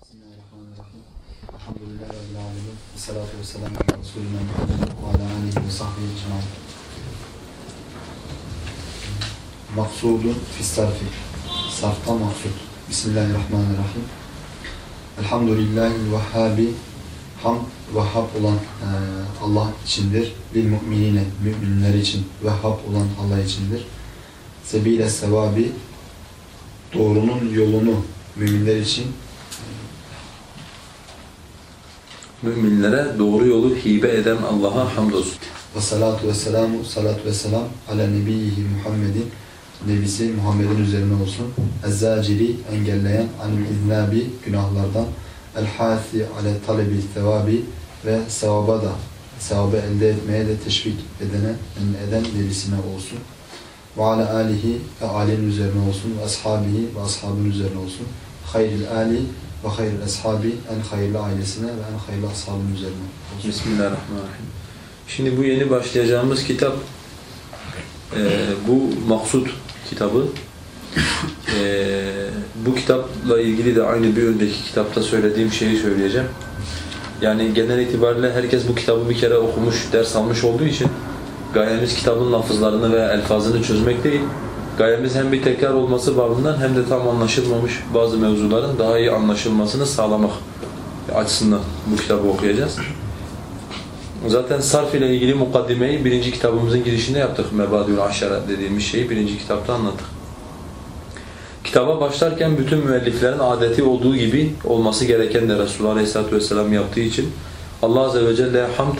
Bismillahirrahmanirrahim. Elhamdülillahi Rabbil alemin. Esselatu vesselamu ala Resulina Muhammed ve ala alihi ve. Maksudun fistarfi. Sarfta maksud. Bismillahirrahmanirrahim. Elhamdülillahi vehhabi. Hamd Vehhab olan e, Allah içindir. Lil mu'minine, müminler için Vehhab olan Allah içindir. Sebile sevabi, doğrunun yolunu müminler için Müminlere doğru yolu hibe eden Allah'a hamdolsun. ve salatu ve selamu salatu ve selam ala nebiyyihi Muhammedin nebisi Muhammed'in üzerine olsun. Ezzaciri engelleyen anil iznabi günahlardan el hasi ale talebi sevabi ve sevaba da sevabı elde etmeye de teşvik edene eden nebisine olsun. Ve ala alihi ve alinin üzerine olsun ve ashabihi ve ashabın üzerine olsun. Hayril ali ve hayril ashabi en hayırlı ailesine ve en hayırlı ashabın üzerine. Bismillahirrahmanirrahim. Şimdi bu yeni başlayacağımız kitap e, bu Maksud kitabı. E, bu kitapla ilgili de aynı bir önceki kitapta söylediğim şeyi söyleyeceğim. Yani genel itibariyle herkes bu kitabı bir kere okumuş, ders almış olduğu için gayemiz kitabın lafızlarını ve elfazını çözmek değil. Gayemiz hem bir tekrar olması babından hem de tam anlaşılmamış bazı mevzuların daha iyi anlaşılmasını sağlamak açısından bu kitabı okuyacağız. Zaten sarf ile ilgili mukaddimeyi birinci kitabımızın girişinde yaptık. Mebadiül Aşara dediğimiz şeyi birinci kitapta anlattık. Kitaba başlarken bütün müelliflerin adeti olduğu gibi olması gereken de Resulullah Aleyhisselatü Vesselam yaptığı için Allah Azze ve Celle'ye hamd,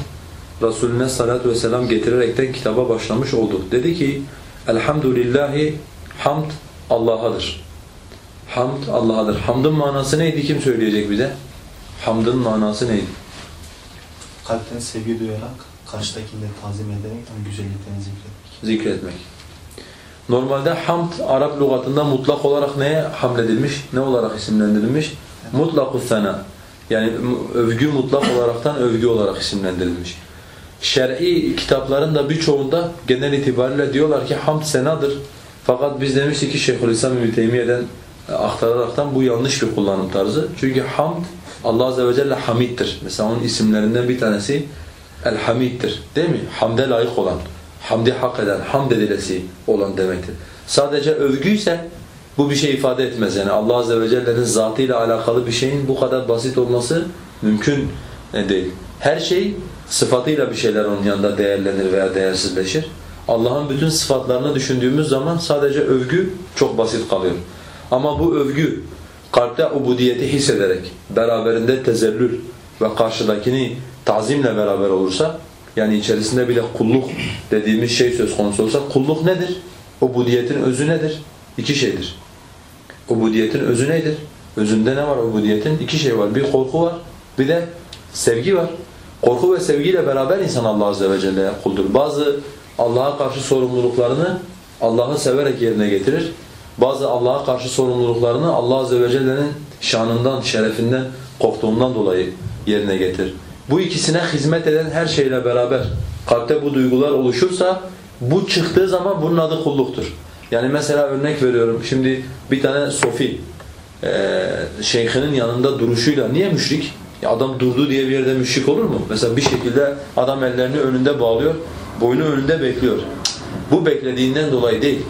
Resulüne salatu ve getirerekten kitaba başlamış oldu. Dedi ki, Elhamdülillahi hamd Allah'adır. Hamd Allah'adır. Hamdın manası neydi? Kim söyleyecek bize? Hamdın manası neydi? Kalpten sevgi duyarak, karşıdakini de tazim ederek onun güzelliklerini zikretmek. Zikretmek. Normalde hamd Arap lügatında mutlak olarak neye hamledilmiş? Ne olarak isimlendirilmiş? Mutlak-ı. Yani övgü mutlak olaraktan övgü olarak isimlendirilmiş. Şer'i kitapların da birçoğunda genel itibariyle diyorlar ki hamd senadır. Fakat biz demiştik ki Şeyhülislam İbn Teymiye'den aktararaktan bu yanlış bir kullanım tarzı. Çünkü hamd Allah Azze ve Celle hamiddir. Mesela onun isimlerinden bir tanesi El-Hamid'dir. Değil mi? Hamde layık olan, hamdi hak eden, hamd edilesi olan demektir. Sadece övgüyse bu bir şey ifade etmez. Yani Allah Azze ve Celle'nin zatıyla alakalı bir şeyin bu kadar basit olması mümkün değil. Her şey sıfatıyla bir şeyler onun yanında değerlenir veya değersizleşir. Allah'ın bütün sıfatlarını düşündüğümüz zaman sadece övgü çok basit kalıyor. Ama bu övgü kalpte ubudiyeti hissederek, beraberinde tezellül ve karşıdakini tazimle beraber olursa, yani içerisinde bile kulluk dediğimiz şey söz konusu olsa, kulluk nedir? Ubudiyetin özü nedir? İki şeydir. Ubudiyetin özü nedir? Özünde ne var ubudiyetin? İki şey var. Bir korku var, bir de sevgi var. Korku ve sevgiyle beraber insan Allah Azze ve Celle'ye kuldur. Bazı Allah'a karşı sorumluluklarını Allah'ı severek yerine getirir. Bazı Allah'a karşı sorumluluklarını Allah Azze ve Celle'nin şanından, şerefinden, korktuğundan dolayı yerine getirir. Bu ikisine hizmet eden her şeyle beraber kalpte bu duygular oluşursa bu çıktığı zaman bunun adı kulluktur. Yani mesela örnek veriyorum şimdi bir tane sofi e, şeyhinin yanında duruşuyla niye müşrik? Ya adam durdu diye bir yerde müşrik olur mu? Mesela bir şekilde adam ellerini önünde bağlıyor, boynu önünde bekliyor. Bu beklediğinden dolayı değil.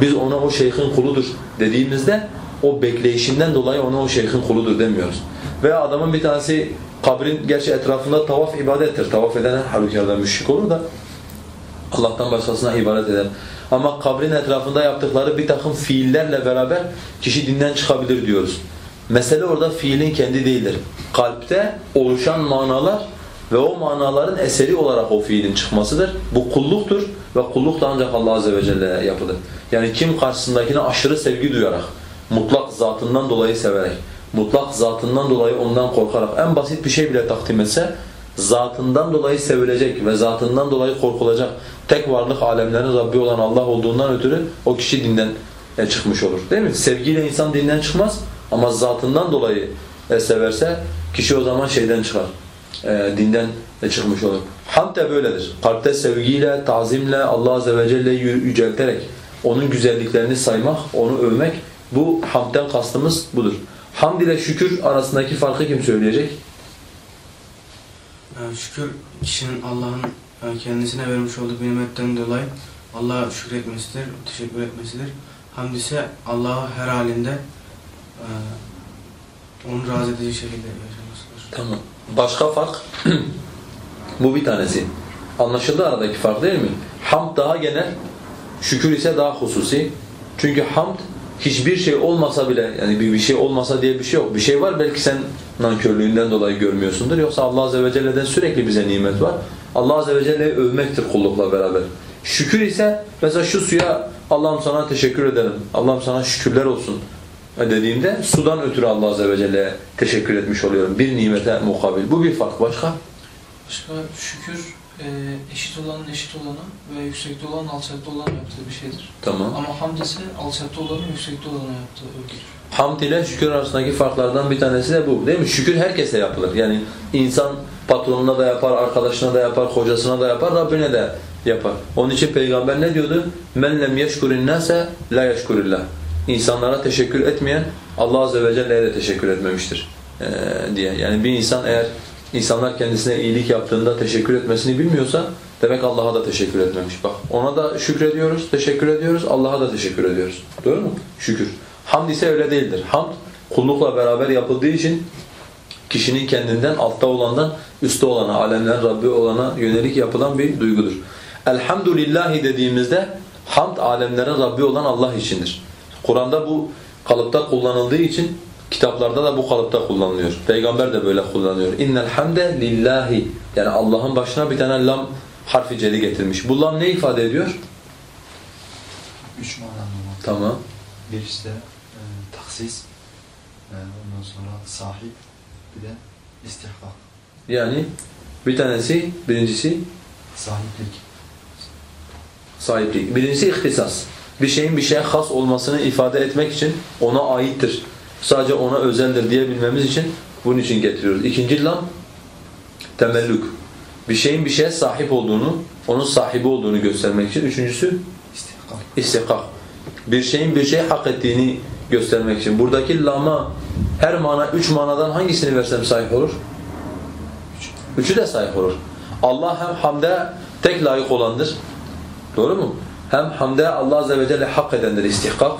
Biz ona o şeyhin kuludur dediğimizde o bekleyişinden dolayı ona o şeyhin kuludur demiyoruz. Veya adamın bir tanesi kabrin gerçi etrafında tavaf ibadettir. Tavaf eden her halükarda müşrik olur da Allah'tan başkasına ibadet eder. Ama kabrin etrafında yaptıkları bir takım fiillerle beraber kişi dinden çıkabilir diyoruz. Mesele orada fiilin kendi değildir. Kalpte oluşan manalar ve o manaların eseri olarak o fiilin çıkmasıdır. Bu kulluktur ve kulluk da ancak Allah Azze ve Celle'ye yapılır. Yani kim karşısındakine aşırı sevgi duyarak, mutlak zatından dolayı severek, mutlak zatından dolayı ondan korkarak en basit bir şey bile takdim etse, zatından dolayı sevilecek ve zatından dolayı korkulacak tek varlık alemlerin Rabbi olan Allah olduğundan ötürü o kişi dinden çıkmış olur. Değil mi? Sevgiyle insan dinden çıkmaz ama zatından dolayı severse kişi o zaman şeyden çıkar, e, dinden çıkmış olur. Hamd de böyledir. Kalpte sevgiyle, tazimle, Allah Azze ve Celle'yi yücelterek onun güzelliklerini saymak, onu övmek bu hamdten kastımız budur. Hamd ile şükür arasındaki farkı kim söyleyecek? Şükür kişinin Allah'ın yani kendisine vermiş olduğu bir nimetten dolayı Allah'a şükretmesidir, teşekkür etmesidir. Hamd ise Allah'a her halinde e, onu razı edici şekilde yaşamasıdır. Tamam. Başka fark? Bu bir tanesi. Anlaşıldı aradaki fark değil mi? Hamd daha genel, şükür ise daha hususi. Çünkü hamd hiçbir şey olmasa bile yani bir, bir şey olmasa diye bir şey yok. Bir şey var belki sen nankörlüğünden dolayı görmüyorsundur. Yoksa Allah Azze ve Celle'den sürekli bize nimet var. Allah Azze ve Celle'yi övmektir kullukla beraber. Şükür ise mesela şu suya Allah'ım sana teşekkür ederim. Allah'ım sana şükürler olsun dediğimde sudan ötürü Allah Azze ve Celle'ye teşekkür etmiş oluyorum. Bir nimete mukabil. Bu bir fark. Başka? Başka şükür e, eşit olanın eşit olana ve yüksekte olan alçakta olan yaptığı bir şeydir. Tamam. Ama hamd ise alçakta olanın yüksekte olana yaptığı övgüdür. Hamd ile şükür arasındaki farklardan bir tanesi de bu. Değil mi? Şükür herkese yapılır. Yani insan patronuna da yapar, arkadaşına da yapar, kocasına da yapar, Rabbine de yapar. Onun için peygamber ne diyordu? Men lem yeşkurin nase la yeşkurillah. İnsanlara teşekkür etmeyen Allah azze ve celle'ye de teşekkür etmemiştir ee, diye. Yani bir insan eğer insanlar kendisine iyilik yaptığında teşekkür etmesini bilmiyorsa demek Allah'a da teşekkür etmemiş. Bak ona da şükrediyoruz, teşekkür ediyoruz, Allah'a da teşekkür ediyoruz. Doğru mu? Şükür. Hamd ise öyle değildir. Hamd kullukla beraber yapıldığı için kişinin kendinden altta olandan üstte olana, alemlerin Rabbi olana yönelik yapılan bir duygudur. Elhamdülillahi dediğimizde hamd alemlerin Rabbi olan Allah içindir. Kur'an'da bu kalıpta kullanıldığı için kitaplarda da bu kalıpta kullanılıyor. Peygamber de böyle kullanıyor. İnnel hamde lillahi. Yani Allah'ın başına bir tane lam harfi celi getirmiş. Bu lam ne ifade ediyor? Üç manalı var. Tamam. Bir işte e, taksis, e, ondan sonra sahip, bir de istihkak. Yani bir tanesi, birincisi Sahiplik. sahiplik. Birincisi ihtisas. Bir şeyin bir şeye has olmasını ifade etmek için ona aittir. Sadece ona özeldir diyebilmemiz için bunun için getiriyoruz. İkinci lam temellük. Bir şeyin bir şeye sahip olduğunu, onun sahibi olduğunu göstermek için. Üçüncüsü İstihkak. Bir şeyin bir şey hak ettiğini göstermek için. Buradaki lama her mana, üç manadan hangisini versem sahip olur? Üçü de sahip olur. Allah hem hamde tek layık olandır. Doğru mu? Hem hamde Allah Azze ve Celle hak edendir istihkak.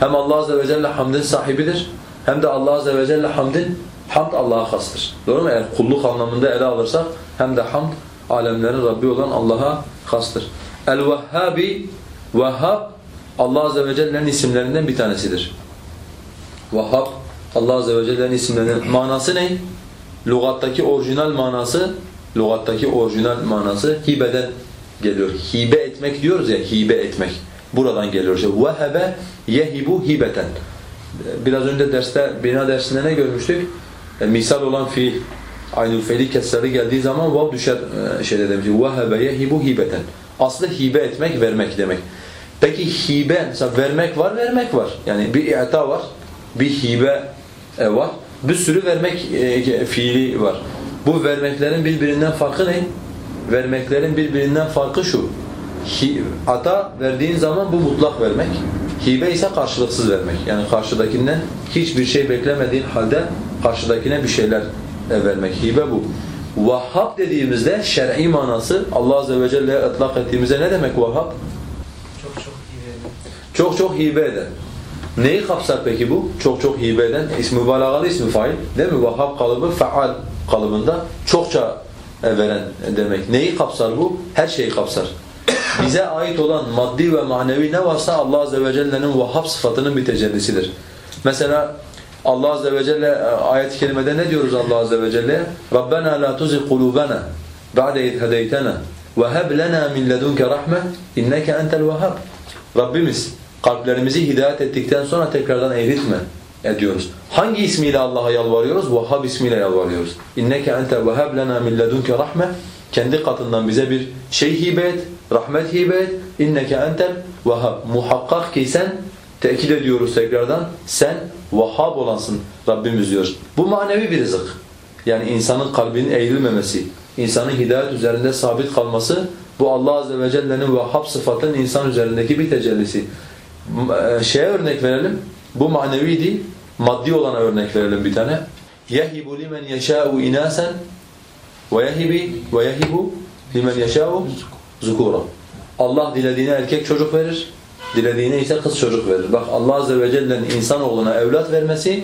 Hem Allah Azze ve Celle hamdin sahibidir. Hem de Allah Azze ve Celle hamdin hamd Allah'a hastır. Doğru mu? Eğer kulluk anlamında ele alırsak hem de hamd alemlerin Rabbi olan Allah'a hastır. El-Vehhabi Vehhab Allah Azze ve Celle'nin isimlerinden bir tanesidir. Vahhab Allah Azze ve Celle'nin isimlerinden manası ne? Lugattaki orijinal manası lugattaki orijinal manası hibeden geliyor. Hibe etmek diyoruz ya hibe etmek. Buradan geliyor. İşte vehebe yehibu hibeten. Biraz önce derste bina dersinde ne görmüştük? E, misal olan fiil aynı feli kesrarı geldiği zaman vav düşer e, şeyde demiş. Vehebe yehibu hibeten. Aslında hibe etmek, vermek demek. Peki hibe, mesela vermek var, vermek var. Yani bir i'ta var, bir hibe e, var. Bir sürü vermek e, fiili var. Bu vermeklerin birbirinden farkı ne? Vermeklerin birbirinden farkı şu. Ata verdiğin zaman bu mutlak vermek. Hibe ise karşılıksız vermek. Yani karşıdakinden hiçbir şey beklemediğin halde karşıdakine bir şeyler e, vermek. Hibe bu. Vahhab dediğimizde şer'i manası Allah Azze ve Celle'ye ıtlak ettiğimizde ne demek vahhab? Çok çok iyi verin. Çok çok hibe eden. Neyi kapsar peki bu? Çok çok hibe eden. İsmi mübalağalı ismi fail. Değil mi? Vahhab kalıbı faal kalıbında çokça veren demek. Neyi kapsar bu? Her şeyi kapsar. Bize ait olan maddi ve manevi ne varsa Allah Azze ve Celle'nin Vahhab sıfatının bir tecellisidir. Mesela Allah Azze ve Celle e, ayet-i kerimede ne diyoruz Allah Azze ve Celle'ye? رَبَّنَا لَا تُزِغْ قُلُوبَنَا بَعْدَ اِذْ هَدَيْتَنَا وَهَبْ لَنَا مِنْ لَدُنْكَ رَحْمَةً اِنَّكَ اَنْتَ الْوَهَابِ Rabbimiz kalplerimizi hidayet ettikten sonra tekrardan eğritme ediyoruz. Hangi ismiyle Allah'a yalvarıyoruz? Vahhab ismiyle yalvarıyoruz. İnneke ente vehhab lena min ledunke rahme. Kendi katından bize bir şey hibe et, rahmet hibe et. İnneke entel vehhab. Muhakkak ki sen tekit ediyoruz tekrardan. Sen vahhab olansın Rabbimiz diyor. Bu manevi bir rızık. Yani insanın kalbinin eğrilmemesi, insanın hidayet üzerinde sabit kalması bu Allah Azze ve Celle'nin vahhab sıfatının insan üzerindeki bir tecellisi. E, Şeye örnek verelim. Bu manevi değil. maddi olana örnek verelim bir tane. يَهِبُ لِمَنْ يَشَاءُ اِنَاسًا وَيَهِبِ وَيَهِبُ لِمَنْ يَشَاءُ zukura. Allah dilediğine erkek çocuk verir, dilediğine ise kız çocuk verir. Bak Allah Azze ve Celle'nin insanoğluna evlat vermesi,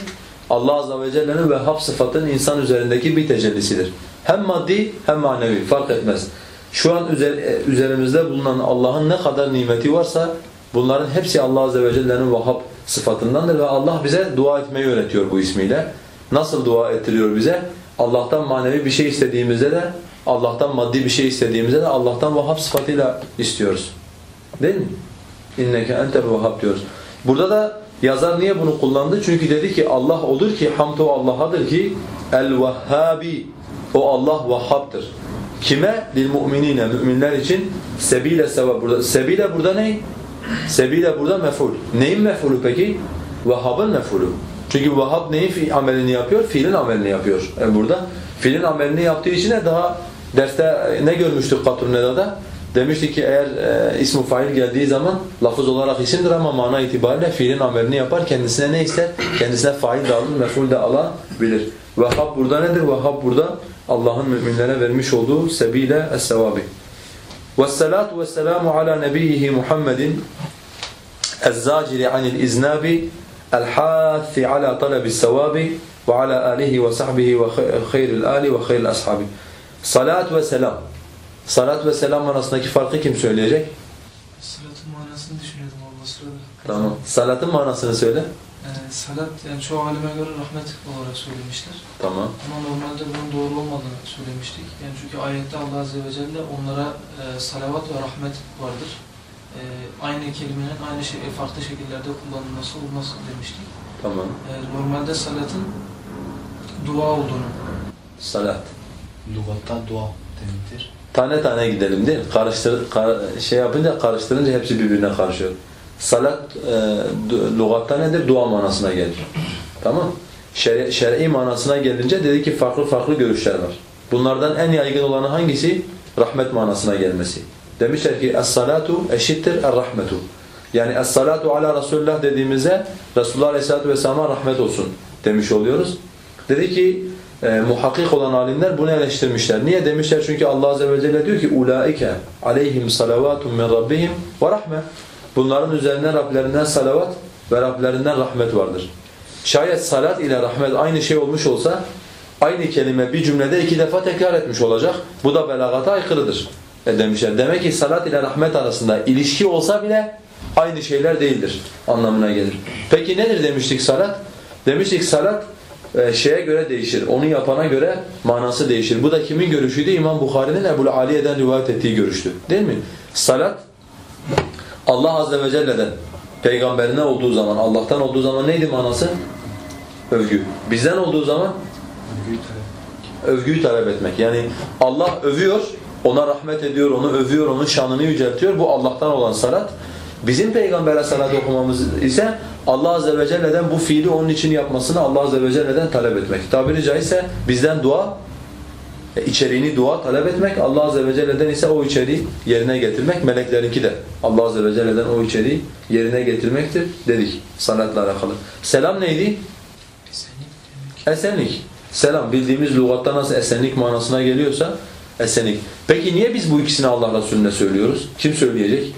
Allah Azze ve Celle'nin Vehhab sıfatının insan üzerindeki bir tecellisidir. Hem maddi hem manevi fark etmez. Şu an üzer- üzerimizde bulunan Allah'ın ne kadar nimeti varsa bunların hepsi Allah Azze ve Celle'nin Vehhab sıfatındandır ve Allah bize dua etmeyi öğretiyor bu ismiyle. Nasıl dua ettiriyor bize? Allah'tan manevi bir şey istediğimizde de Allah'tan maddi bir şey istediğimizde de Allah'tan Vahhab sıfatıyla istiyoruz. Değil mi? İnneke entel Vahhab diyoruz. Burada da yazar niye bunu kullandı? Çünkü dedi ki Allah olur ki hamd o Allah'adır ki el-Vahhabi o Allah Vahhab'dır. Kime? Lil mu'minine müminler için sebile sevap burada. Sebile burada ne? Sebile burada mef'ul. Neyin mef'ulü peki? Vahhab'ın mef'ulü. Çünkü Vahhab neyin fi amelini yapıyor? Fiilin amelini yapıyor. Yani burada fiilin amelini yaptığı için de daha derste ne görmüştük Katruneda'da? Demiştik ki eğer e, ismu fail geldiği zaman lafız olarak isimdir ama mana itibariyle fiilin amelini yapar. Kendisine ne ister? Kendisine fail de alır, mef'ul de alabilir. Vahhab burada nedir? Vahhab burada Allah'ın müminlere vermiş olduğu sebile es-sevabi. والصلاة والسلام على نبيه محمد الزاجر عن الإزناب الحاث على طلب السواب وعلى آله وصحبه وخير الآل وخير الأصحاب صلاة وسلام صلاة وسلام manasındaki farkı kim söyleyecek? Salatın manasını düşünüyordum Allah'a Tamam. Salatın manasını söyle. Salat yani çoğu alime göre rahmet olarak söylemişler. Tamam. Ama normalde bunun doğru olmadığını söylemiştik. Yani çünkü ayette Allah Azze ve Celle onlara e, salavat ve rahmet vardır. E, aynı kelimenin aynı şey, farklı şekillerde kullanılması olmaz demiştik. Tamam. E, normalde salatın dua olduğunu Salat. Lugatta dua demektir. Tane tane gidelim değil mi? Karıştır, kar- şey yapınca karıştırınca hepsi birbirine karışıyor. Salat e, lügatta nedir? Dua manasına gelir. Tamam? Şer'i, şer'i manasına gelince dedi ki farklı farklı görüşler var. Bunlardan en yaygın olanı hangisi? Rahmet manasına gelmesi. Demişler ki es-salatu eşittir er-rahmetu. Yani es-salatu ala Resulullah dediğimizde Resulullah Aleyhisselatü Vesselam'a rahmet olsun demiş oluyoruz. Dedi ki e, muhakkik olan alimler bunu eleştirmişler. Niye demişler? Çünkü Allah Azze ve Celle diyor ki ulaike aleyhim salavatun min rabbihim ve rahme. Bunların üzerine Rablerinden salavat ve Rablerinden rahmet vardır. Şayet salat ile rahmet aynı şey olmuş olsa aynı kelime bir cümlede iki defa tekrar etmiş olacak. Bu da belagata aykırıdır. E demişler. Demek ki salat ile rahmet arasında ilişki olsa bile aynı şeyler değildir anlamına gelir. Peki nedir demiştik salat? Demiştik salat e, şeye göre değişir. Onu yapana göre manası değişir. Bu da kimin görüşüydü? İmam Bukhari'nin Ebu'l Aliye'den rivayet ettiği görüştü. Değil mi? Salat Allah Azze ve Celle'den peygamberine olduğu zaman, Allah'tan olduğu zaman neydi manası? Övgü. Bizden olduğu zaman övgüyü talep etmek. Yani Allah övüyor, ona rahmet ediyor, onu övüyor, onun şanını yüceltiyor. Bu Allah'tan olan salat. Bizim peygambere salat okumamız ise Allah Azze ve Celle'den bu fiili onun için yapmasını Allah Azze ve Celle'den talep etmek. Tabiri caizse bizden dua, içeriğini dua talep etmek, Allah Azze ve Celle'den ise o içeriği yerine getirmek. Meleklerinki de Allah Azze ve Celle'den o içeriği yerine getirmektir dedik salatla alakalı. Selam neydi? Esenlik. Selam bildiğimiz lügatta nasıl esenlik manasına geliyorsa esenlik. Peki niye biz bu ikisini Allah Resulüne söylüyoruz? Kim söyleyecek?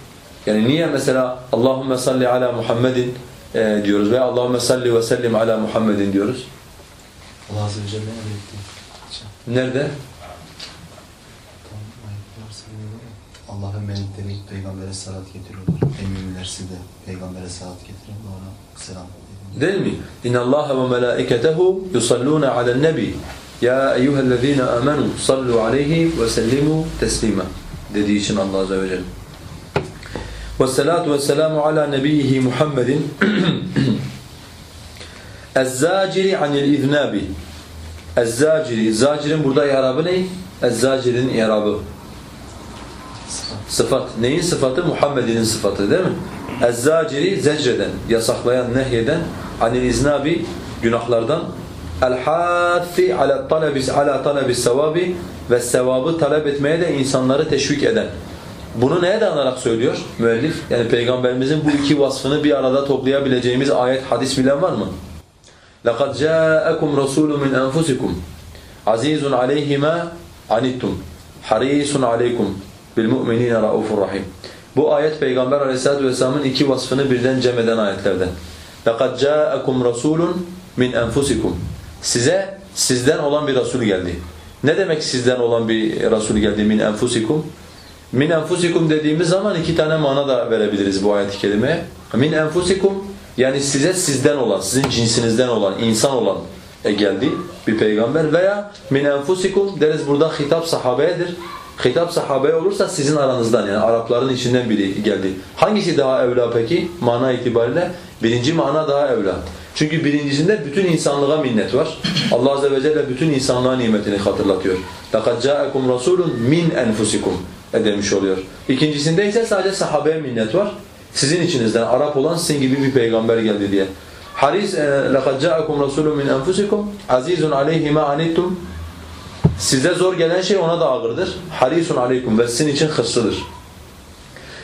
Yani niye mesela Allahümme salli ala Muhammedin e, diyoruz veya Allahümme salli ve sellim ala Muhammedin diyoruz? Allah Azze ve Celle emretti. Nerede? Allah'ın melekleri peygambere salat getiriyorlar. Eminler de peygambere salat getirin ona selam. Değil mi? İnna Allah ve melaiketehu yusalluna alen nebi. Ya eyyuhellezine amenu sallu aleyhi ve sellimu teslima. Dediği için Allah Azze ve Celle. Vessalatu vesselamu ala nebiyyihi Muhammedin Ez-zaciri anil iznabi Ez-zaciri Zacirin burada i'rabı ne? Ez-zacirin i'rabı Sıfat. Neyin sıfatı? Muhammed'in sıfatı değil mi? Ez-zaciri zecreden, yasaklayan, nehyeden, anil iznabi günahlardan, el-hâthi ala talabis ala talabis sevabi ve sevabı talep etmeye de insanları teşvik eden. Bunu neye dayanarak söylüyor müellif? Yani peygamberimizin bu iki vasfını bir arada toplayabileceğimiz ayet, hadis bilen var mı? لَقَدْ جَاءَكُمْ رَسُولٌ مِنْ أَنْفُسِكُمْ عَزِيزٌ عَلَيْهِ مَا عَنِتُّمْ حَرِيصٌ عَلَيْكُمْ بِالْمُؤْمِنِينَ رَؤُوفٌ رَحِيمٌ Bu ayet Peygamber Aleyhisselatü Vesselam'ın iki vasfını birden cem eden ayetlerden. لَقَدْ جَاءَكُمْ رَسُولٌ مِنْ أَنْفُسِكُمْ Size sizden olan bir Resul geldi. Ne demek sizden olan bir Resul geldi min enfusikum? Min enfusikum dediğimiz zaman iki tane mana da verebiliriz bu ayet-i kerimeye. Min enfusikum yani size sizden olan, sizin cinsinizden olan, insan olan e, geldi bir peygamber veya min enfusikum deriz burada hitap sahabeyedir. Hitap sahabeye olursa sizin aranızdan yani Arapların içinden biri geldi. Hangisi daha evla peki mana itibariyle? Birinci mana daha evla. Çünkü birincisinde bütün insanlığa minnet var. Allah azze ve celle bütün insanlığa nimetini hatırlatıyor. لَقَدْ جَاءَكُمْ رَسُولٌ مِنْ أَنْفُسِكُمْ demiş oluyor. İkincisinde ise sadece sahabeye minnet var. Sizin içinizden Arap olan sizin gibi bir peygamber geldi diye. Haris لَقَدْ جَاءَكُمْ رَسُولٌ مِنْ أَنْفُسِكُمْ عَزِيزٌ عَلَيْهِ مَا عَنِتُّمْ Size zor gelen şey ona da ağırdır. Harisun aleykum ve sizin için hırslıdır.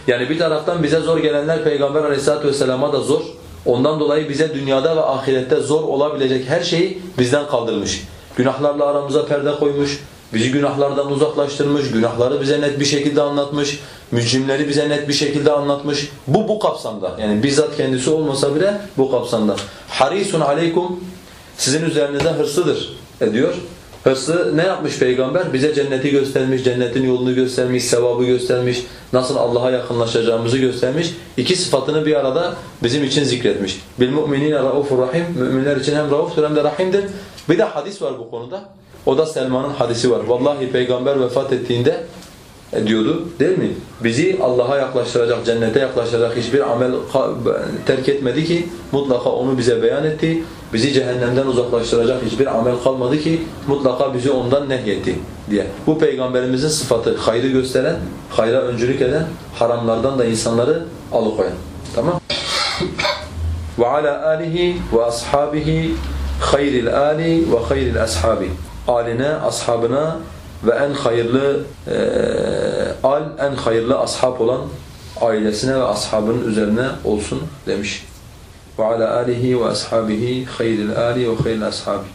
Yani bir taraftan bize zor gelenler Peygamber aleyhissalatu vesselama da zor. Ondan dolayı bize dünyada ve ahirette zor olabilecek her şeyi bizden kaldırmış. Günahlarla aramıza perde koymuş, bizi günahlardan uzaklaştırmış, günahları bize net bir şekilde anlatmış, mücrimleri bize net bir şekilde anlatmış. Bu bu kapsamda. Yani bizzat kendisi olmasa bile bu kapsamda. Harisun aleykum sizin üzerinizde hırslıdır ediyor. Hırsı ne yapmış peygamber? Bize cenneti göstermiş, cennetin yolunu göstermiş, sevabı göstermiş, nasıl Allah'a yakınlaşacağımızı göstermiş. İki sıfatını bir arada bizim için zikretmiş. Bil mu'minine raufur rahim. Müminler için hem rauftur hem de rahimdir. Bir de hadis var bu konuda. O da Selman'ın hadisi var. Vallahi peygamber vefat ettiğinde e, diyordu değil mi? Bizi Allah'a yaklaştıracak, cennete yaklaştıracak hiçbir amel terk etmedi ki mutlaka onu bize beyan etti. Bizi cehennemden uzaklaştıracak hiçbir amel kalmadı ki mutlaka bizi ondan nehyetti diye. Bu peygamberimizin sıfatı hayrı gösteren, hayra öncülük eden, haramlardan da insanları alıkoyan. Tamam? Ve ala alihi ve ashabihi hayril ali ve hayril ashabi. Aline, ashabına ve en hayırlı e, al, en hayırlı ashab olan ailesine ve ashabının üzerine olsun demiş. Ve ashabihi hayril ali ve hayril ashabi.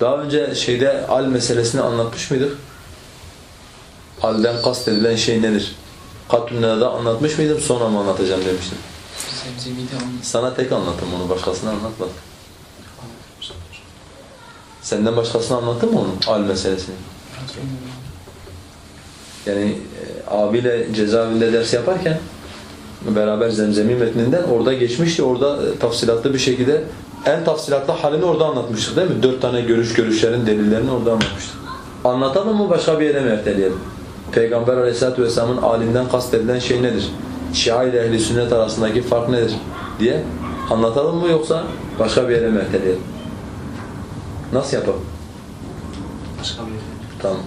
Daha önce şeyde al meselesini anlatmış mıydık? Alden kastedilen şey nedir? Katunne'de anlatmış mıydım? Sonra mı anlatacağım demiştim. Sana tek anlattım onu, başkasına anlatmadım. Senden başkasına anlattın mı onu, al meselesini? Yani e, abiyle cezaevinde ders yaparken beraber Zemzemi metninden orada geçmişti. Orada e, tafsilatlı bir şekilde en tafsilatlı halini orada anlatmıştık değil mi? Dört tane görüş görüşlerin delillerini orada anlatmıştık. Anlatalım mı başka bir yere mi erteleyelim? Peygamber aleyhissalatu vesselamın alinden kastedilen şey nedir? Şia ile ehli sünnet arasındaki fark nedir? diye anlatalım mı yoksa başka bir yere mi erteleyelim? Nasıl yapalım? Başka bir yere. Tamam.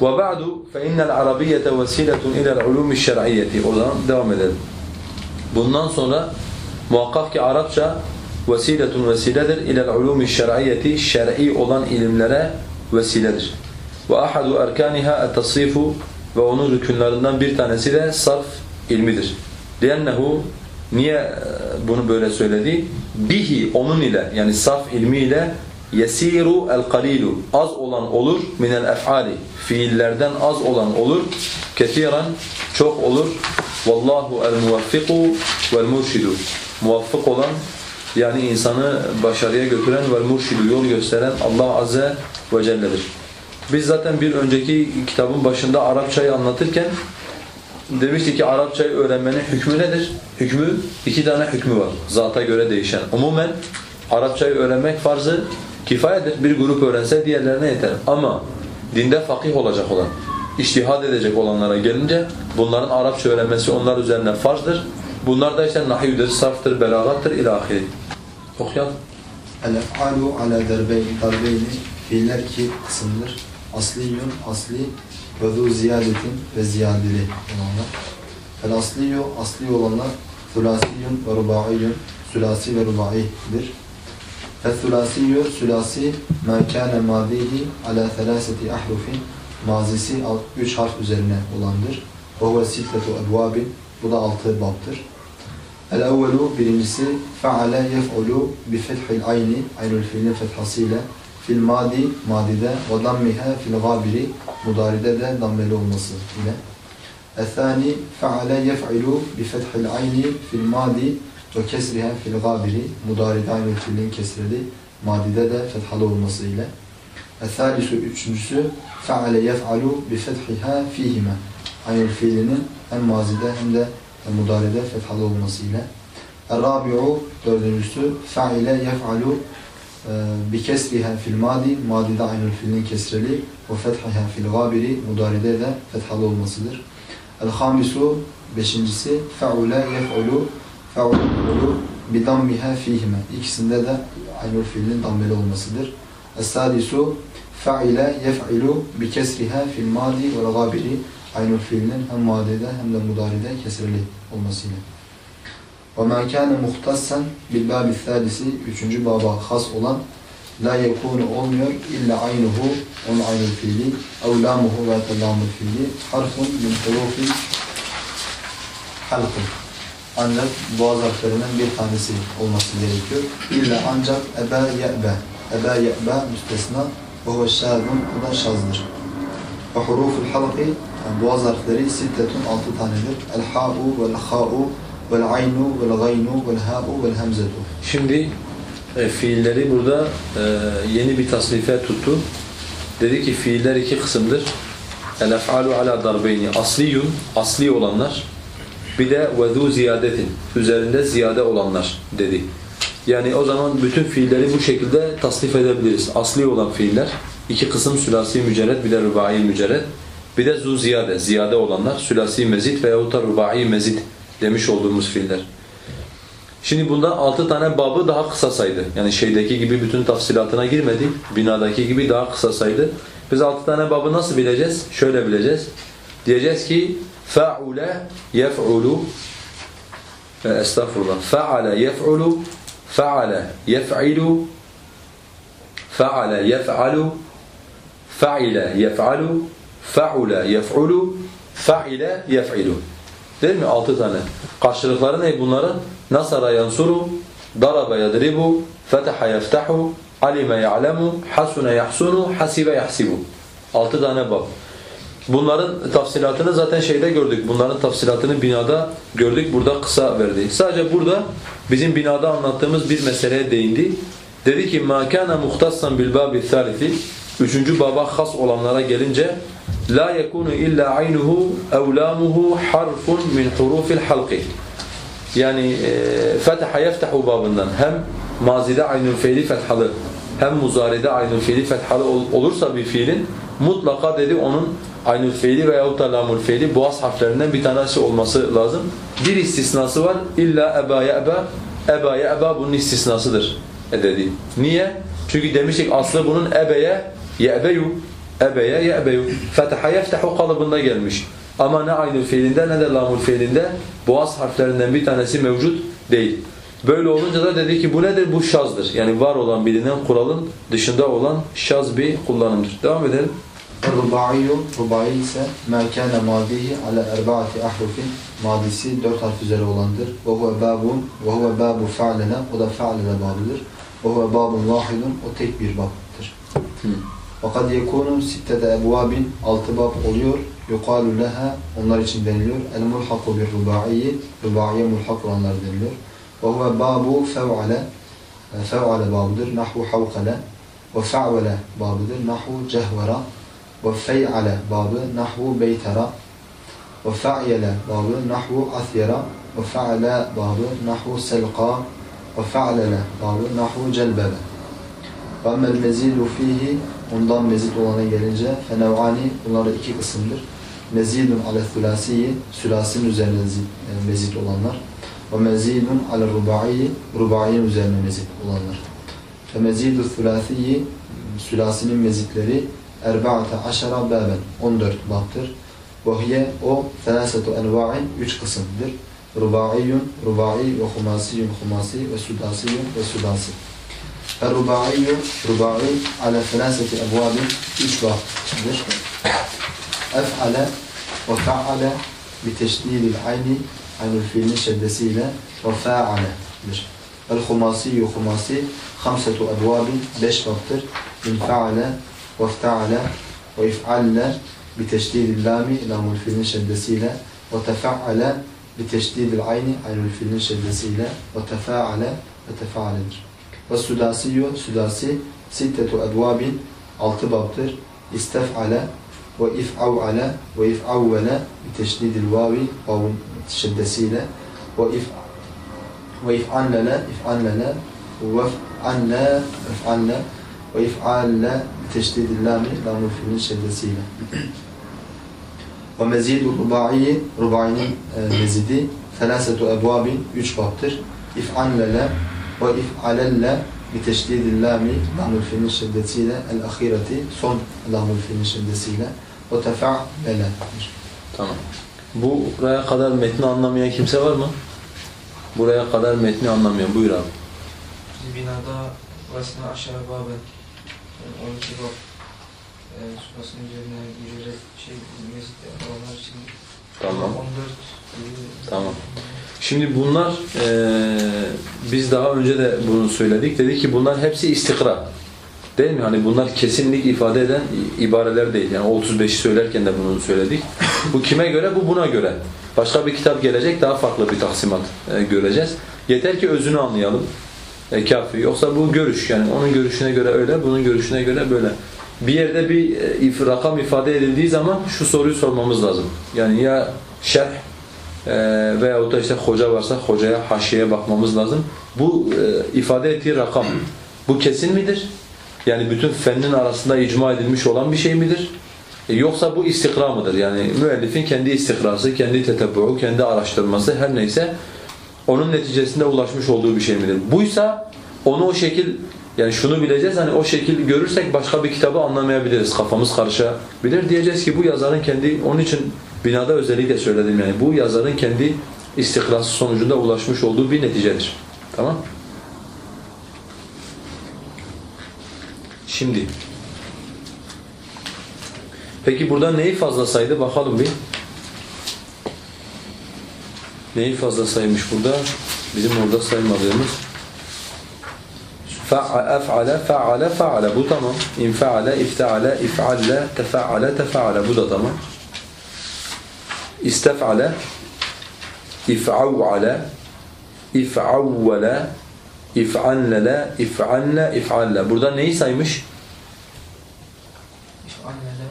وَبَعْدُ فَاِنَّ الْعَرَبِيَّةَ وَسِيلَةٌ اِلَى الْعُلُومِ الشَّرْعِيَّةِ O zaman devam edelim. Bundan sonra muhakkak ki Arapça vesiletun vesiledir ile ulûmi şer'iyyeti şer'i olan ilimlere vesiledir. Ve ahadu erkaniha et-tasrifu ve onun rükünlerinden bir tanesi de sarf ilmidir. Liennehu niye e, bunu böyle söyledi? Bihi onun ile yani sarf ilmi ile yesiru el kalilu az olan olur minel ef'ali fiillerden az olan olur kesiren çok olur vallahu el muvaffiku vel murşidu muvaffık olan yani insanı başarıya götüren ve murşidu yol gösteren Allah azze ve celle'dir. Biz zaten bir önceki kitabın başında Arapçayı anlatırken demiştik ki Arapçayı öğrenmenin hükmü nedir? Hükmü iki tane hükmü var. Zata göre değişen. Umumen Arapçayı öğrenmek farzı kifayedir. Bir grup öğrense diğerlerine yeter. Ama dinde fakih olacak olan, iştihad edecek olanlara gelince bunların Arapça öğrenmesi onlar üzerine farzdır. Bunlar da işte nahivdir, sarftır, belagattır ilahiri. Okuyalım. El-ef'alu ala darbeyn, darbeyni fiiller iki kısımdır. Asliyun, asli ve zu ziyadetin ve ziyadeli olanlar. El asliyu, asli olanlar sülasiyun ve rubaiyun, sülasi ve rubaidir. El sülasiyyu, sülasi ma kâne mâzihi ala thelâseti ahrufin, mazisi üç harf üzerine olandır. Ve sittetu ebvabin, bu da altı baptır. El-evvelu birincisi feale yef'ulu bi fethil ayni aynül fiilin fethasıyla fil madi madide ve dammiha fil gabiri mudaride de dammeli olması ile. El-thani feale yef'ilu bi fethil ayni fil madi ve kesriha fil gabiri mudaride aynül fiilin kesreli madide de fethalı olması ile. El-thalisu üçüncüsü feale yef'alu bi fethiha fihime aynül fiilinin hem mazide hem de mudarede fethalı olmasıyla. El-rabi'u dördüncüsü fa'ile yef'alu e, bi kesriha fil madi madide aynül fiilin kesreli ve fethiha fil gabiri mudarede de fethalı olmasıdır. El-hamisu beşincisi fe'ule yef'ulu fe'ulu bidammiha fihime. İkisinde de aynur fiilin dammeli olmasıdır. Es-sadisu fe'ile yef'ilu bi kesriha fil madi ve gabiri. Aynur fiilinin hem madide hem de mudaride kesirli olmasıyla. Ve men kâne muhtassen bil bâbi thâlisi, üçüncü baba has olan la yekûnu olmuyor illa aynuhu, onun aynı fiili, ev lamuhu ve telâmul fiili, harfun min hurufi halkın ancak boğaz harflerinden bir tanesi olması gerekiyor. İlla ancak ebe ye'be ebe ye'be müstesna ve huve şâdun bu da şazdır. Ve huruful halkı yani boğaz harfleri sittetun altı tanedir. El ha'u vel ha'u vel aynu vel gaynu vel ha'u vel hemzetu. Şimdi e, fiilleri burada e, yeni bir tasnife tuttu. Dedi ki fiiller iki kısımdır. El ef'alu ala darbeyni. Asliyun, asli olanlar. Bir de vezu ziyadetin. Üzerinde ziyade olanlar dedi. Yani o zaman bütün fiilleri bu şekilde tasnif edebiliriz. Asli olan fiiller. iki kısım sülasi mücerred bir de rubai mücerred. Bir de zu ziyade, ziyade olanlar. Sülasi mezit veyahut da rubai mezit demiş olduğumuz fiiller. Şimdi bunda altı tane babı daha kısa saydı. Yani şeydeki gibi bütün tafsilatına girmedi. Binadaki gibi daha kısa saydı. Biz altı tane babı nasıl bileceğiz? Şöyle bileceğiz. Diyeceğiz ki fa'ule yef'ulu e, estağfurullah. Fa'ale yef'ulu fa'ale yef'ilu fa'ale yef'alu fa'ile yef'alu fa'ule yef'ulu fa'ile yef'ilu. Değil mi? Altı tane. Karşılıkları ne bunların? Nasara yansuru, daraba yadribu, fetaha yeftahu, alime ya'lemu, hasune yahsunu, hasibe yahsibu. Altı tane bab. Bunların tafsilatını zaten şeyde gördük. Bunların tafsilatını binada gördük. Burada kısa verdi. Sadece burada bizim binada anlattığımız bir meseleye değindi. Dedi ki مَا كَانَ مُخْتَصًا بِالْبَابِ الثَّالِثِ Üçüncü baba has olanlara gelince la yekunu illa aynuhu evlamuhu harfun min hurufil halqi. Yani e, fetaha yeftahu babından hem mazide aynül fiili fethalı hem muzaride aynül fiili fethalı ol, olursa bir fiilin mutlaka dedi onun aynül fiili veyahut da lamul fiili boğaz harflerinden bir tanesi olması lazım. Bir istisnası var. İlla eba ye'ba eba ye'ba bunun istisnasıdır e dedi. Niye? Çünkü demiştik aslı bunun ebeye ye'beyu ebeye ye'beyu fetaha yeftahu kalıbında gelmiş. Ama ne aynı fiilinde ne de lamul fiilinde boğaz harflerinden bir tanesi mevcut değil. Böyle olunca da dedi ki bu nedir? Bu şazdır. Yani var olan bilinen kuralın dışında olan şaz bir kullanımdır. Devam edelim. Rubaiyu, rubai ise ma kana madihi ala erbaati ahrufin madisi dört harf üzere olandır. Ve huve babun ve huve babu fa'lene o da fa'lene babıdır. Ve huve babun vahidun o tek bir babdır. Ve kad yekunu sittete ebvabin altı bab oluyor. Yukalu leha onlar için deniliyor. El mulhaku bir rubaiyi rubaiye mulhak olanlar deniliyor. Ve huve babu fev'ale fev'ale babıdır. Nahvu havkale ve fe'vele babıdır. Nahvu cehvera ve fey'ale babı nahvu beytera. Ve fe'yele babı nahvu asyera ve fe'le babı nahvu selqa. Ve fe'lele babı nahvu celbele ve mel mezilu fihi ondan mezid olana gelince fenevani bunlar da iki kısımdır. Mezidun ale sülasiyi sülasinin üzerine e, mezid olanlar. Ve mezidun ale rubaiyi üzerine mezid olanlar. Fe mezidu sülasiyi sülasinin mezitleri erba'ate aşara bâben 14 baptır. Vahye o felâsetu enva'in 3 kısımdır. Ruba'iyyun, rubai ve humasiyyun, humasi ve sudasiyyun ve sudasi. El-ruba'iyyu, rubai ala felâseti ebvâbin 3 baptır. Ef'ale ve fe'ale bi teşdidil ayni aynül fiilin şeddesiyle ve fe'aledir. El humasiyyü humasi hamsetu ebvabin beş baptır. Min fe'ale ve fe'ale ve if'alle biteşdidil lami lamul fiilin şeddesiyle ve tefa'ale biteşdidil ayni aynül fiilin şeddesiyle ve tefa'ale ve tefa'aledir. Ve sudasiyyü sudasi sittetu ebvabin altı baptır. İstef'ale ve if'av'ale ve if'avvele biteşdidil vavi vavun şeddesiyle ve if ve if'anlele if'anlele ve if'anle if'anle ve if'alle lamul fiilin şeddesiyle ve mezidu rubai rubainin mezidi felasetu ebvabin üç baptır if'anlele ve if'alelle biteşdidil lami lamul fiilin şeddesiyle el ahireti son lamul fiilin şeddesiyle ve tefa'lele Tamam. Buraya kadar metni anlamayan kimse var mı? Buraya kadar metni anlamayan. Buyur abi. Biz binada vasına aşağı babı yani 12 bab e, surasının üzerine girecek şey mezit olanlar için Tamam. 14 gibi. Tamam. Şimdi bunlar eee, biz daha önce de bunu söyledik. Dedik ki bunlar hepsi istikra. Değil mi? Hani bunlar kesinlik ifade eden ibareler değil. Yani 35'i söylerken de bunu söyledik. Bu kime göre? Bu buna göre. Başka bir kitap gelecek daha farklı bir taksimat e, göreceğiz. Yeter ki özünü anlayalım. E, kafi. Yoksa bu görüş yani onun görüşüne göre öyle, bunun görüşüne göre böyle. Bir yerde bir e, rakam ifade edildiği zaman şu soruyu sormamız lazım. Yani ya şerh e, veyahut da işte hoca varsa hocaya, haşiyeye bakmamız lazım. Bu e, ifade ettiği rakam bu kesin midir? Yani bütün fennin arasında icma edilmiş olan bir şey midir? E, yoksa bu istikra mıdır? Yani müellifin kendi istikrası, kendi tetebbuğu, kendi araştırması her neyse onun neticesinde ulaşmış olduğu bir şey midir? Buysa onu o şekil yani şunu bileceğiz hani o şekil görürsek başka bir kitabı anlamayabiliriz. Kafamız karışabilir. Diyeceğiz ki bu yazarın kendi onun için binada özellikle söyledim yani bu yazarın kendi istikrası sonucunda ulaşmış olduğu bir neticedir. Tamam? Şimdi Peki burada neyi fazla saydı bakalım bir. Neyi fazla saymış burada? Bizim orada saymadığımız. Ef'ale, fe'ale, fe'ale. Bu tamam. İnfe'ale, ifte'ale, if'alle, tefe'ale, tefe'ale. Bu da tamam. İstef'ale, if'av'ale, if'avvele, if'anlele, if'anle, if'alle. Burada neyi saymış? İf'anlele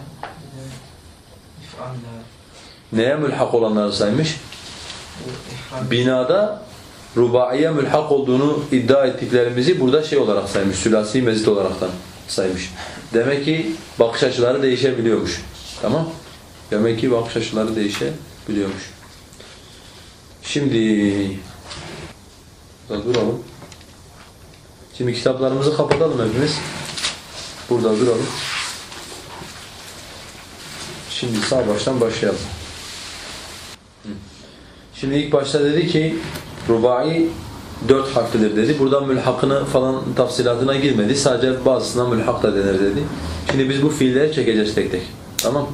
if'anle Neye mülhak olanları saymış? Binada rubaiye mülhak olduğunu iddia ettiklerimizi burada şey olarak saymış, sülasi mezit olaraktan saymış. Demek ki bakış açıları değişebiliyormuş. Tamam? Demek ki bakış açıları değişebiliyormuş. Şimdi burada duralım. Şimdi kitaplarımızı kapatalım hepimiz. Burada duralım. Şimdi sağ baştan başlayalım. Şimdi ilk başta dedi ki rubai dört harflidir dedi. Buradan mülhakını falan tafsilatına girmedi. Sadece bazısına mülhak da denir dedi. Şimdi biz bu fiilleri çekeceğiz tek tek. Tamam.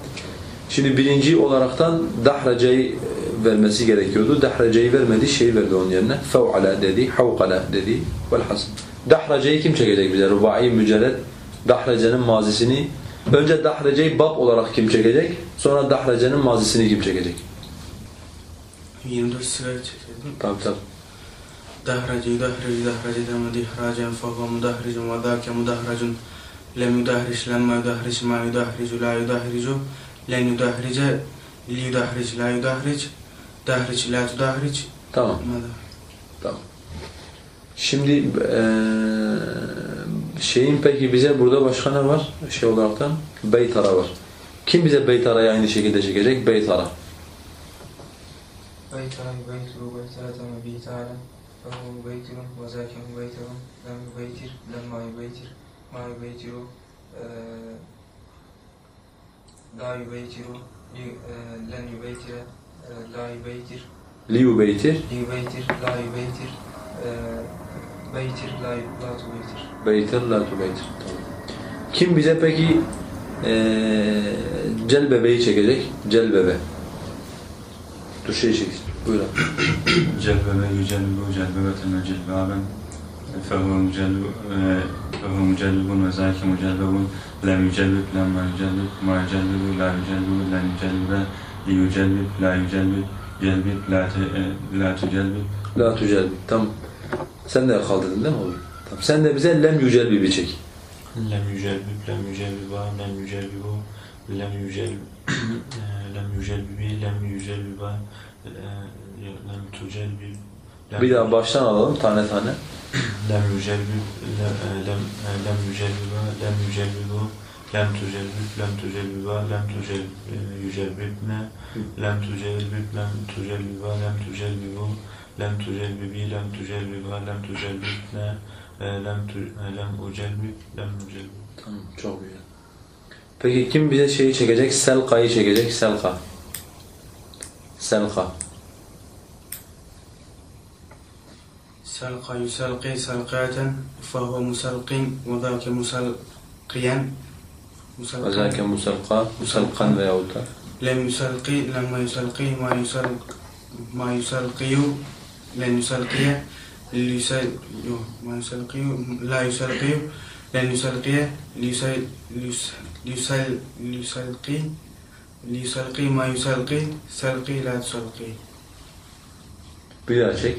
Şimdi birinci olaraktan dahraceyi vermesi gerekiyordu. Dahraceyi vermedi, şey verdi onun yerine. Fev'ala dedi, havkala dedi. Velhasıl. Dahraceyi kim çekecek bize? Rubai mücerred dahracenin mazisini önce dahraceyi bab olarak kim çekecek? Sonra dahracenin mazisini kim çekecek? 24 sırayı çekirdim. Tabii tabii. Dahrac yudahric dahracete mudihracen fehuve mudahricun ve zâke mudahracun lem yudahric lemme yudahric ma yudahricu la yudahricu len yudahrice li yudahric la yudahric dahric la tudahric Tamam. mada Şimdi eee, şeyin peki bize burada başka ne var? Şey olaraktan Beytara var. Kim bize Beytara'yı aynı şekilde çekecek? Beytara. بيترا يبيتر بيترة مبيتانا فهو مبيتر وذاك مبيتر لم يبيتر لما يبيتر ما يبيتر آه، لا يبيتر لي- آه، لن يبيتر آه، لا يبيتر Liyu Beytir. ليبيتر لا يبيتر آه، بيتر لا لا تبيتر Beytir la tubeytir. Tamam. Kim bize peki eee Celbebe'yi çekecek? Celbebe. Dur şey çek. Buyurun. Celbe ve yücelbu, celbe ve temel celbaben. E, Fehu mücellibun ve zâki mücellibun. Lem yücellib, lem ma yücellib, ma yücellibu, la yücellibu, lem yücellibe, li yücellib, la yücellib, celbib, la tücelbib. La tücelbib. E, tamam. Sen de kaldırdın değil mi oğlum? Tamam. Sen de bize lem yücelbibi çek. Lem yücelbib, lem yücelbiba, lem yücelbibu lem yücel lem yücel bi lem yücel bi lem tucel bi bir daha baştan alalım tane tane. Lem yücelbib, lem lem yücelbiba, lem yücelbibu, lem tucelbib, lem tucelbiba, lem tucel yücelbibne, lem tucelbib, lem tucelbiba, lem tucelbibu, lem tucelbibi, lem tucelbiba, lem tucelbibne, lem lem ucelbib, lem ucelbib. Tamam, çok iyi. Peki kim bize şeyi çekecek? Selka'yı çekecek. Selka. Selka. سلق يسلقي سلقات فهو مسلق وذاك مسلقيا مسلقا Özellikle musalka, musalkan veyahut da. لم يسلقي لما يسلقي ما يسلق ما يسلقي لن يسلقي ما يسلقي لا يسلقي يسلقي ليسل ليسلقي ليسلقي ما يسلقي سلقي لا تسلقي daha çek.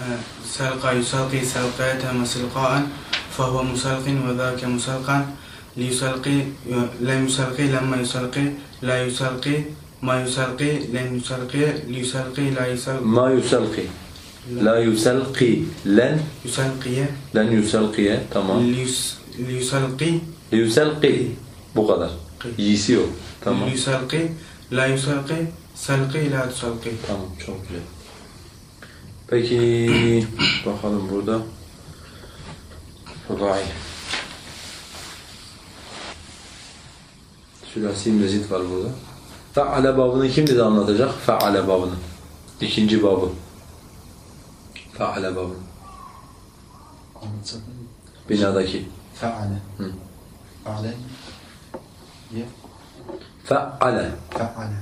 آه، سلق يسلقي سلقات مسلقاء فهو مسلق وذاك مسلقا ليسلقي لم يسلقي لما يسلقي لا يسلقي ما يسلقي لن يسلقي ليسلقي لا يسلقي Ma yusalki. La yusalqi. Len. Yusalqiye. Len yusalqiye. Tamam. Yusalqi. Yusalqi. Bu kadar. Y'si yok. Tamam. Yusalqi. La yusalqi. Salqi la tusalqi. Tamam. Çok güzel. Peki bakalım burada. Rubai. Sülasi mezit var burada. Fe'ale babını kim dedi anlatacak? Fe'ale babını. İkinci babı. Fe'ale babını. Anlatsana. Binadaki. Fe'ale. Fe'ale. Ye. Fe'ale. Fe'ale.